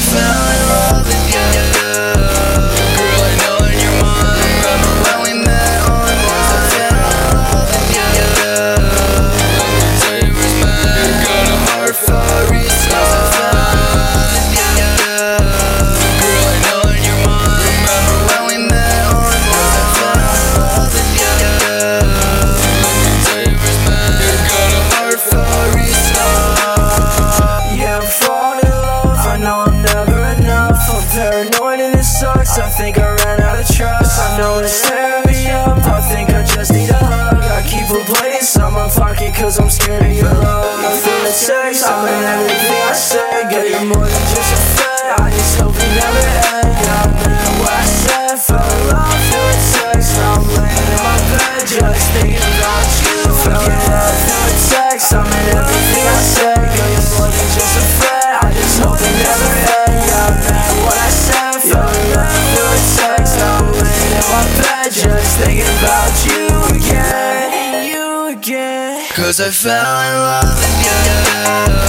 found Paranoid and it sucks, I think I ran out of trust. I know it's tearing me up, I think I just need a hug. I keep replaying some of pocket cause I'm scared to get low I'm feeling sex, I'm in everything I say. Getting more Cause I fell in love with you